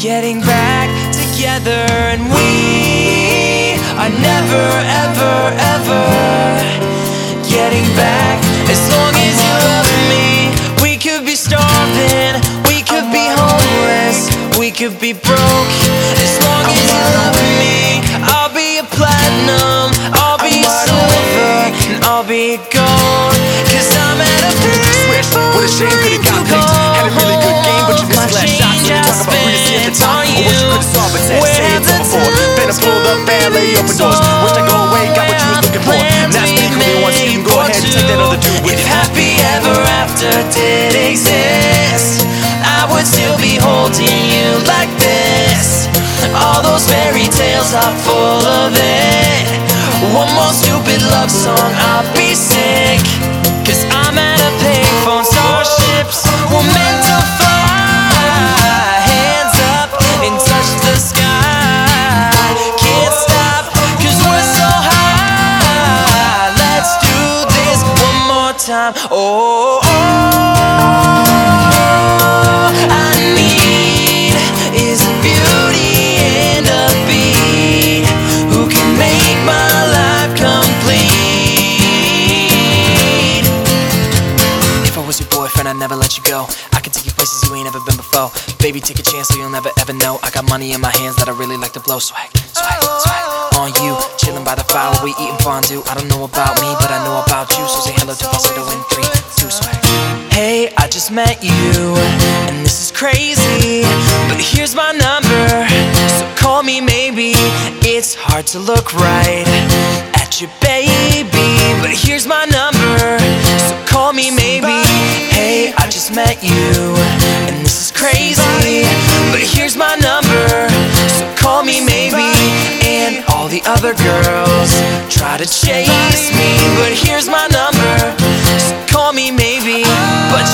getting back together, and we are never, ever, ever getting back. As long as you love me, we could be starving, we could be homeless, we could be broke. As long as you love me, I'll be a platinum, I'll be a silver, and I'll be a gold. Exist, I would still be holding you like this. All those fairy tales are full of it. One more stupid love song, I'll be sick. Cause I'm at a payphone, starships were meant to fly. Hands up and touch the sky. Can't stop, cause we're so high. Let's do this one more time. Oh, oh, never let you go. I can take you places you ain't ever been before. Baby, take a chance so you'll never ever know. I got money in my hands that I really like to blow. Swag, swag, swag. On you, chilling by the fire, we eating fondue. I don't know about me, but I know about you. So say hello to falsetto in three, two, swag. Hey, I just met you, and this is crazy. But here's my number, so call me maybe. It's hard to look right at your baby, but here's my number, so call me maybe met you, and this is crazy. But here's my number, so call me maybe. And all the other girls try to chase me, but here's my number, so call me maybe. But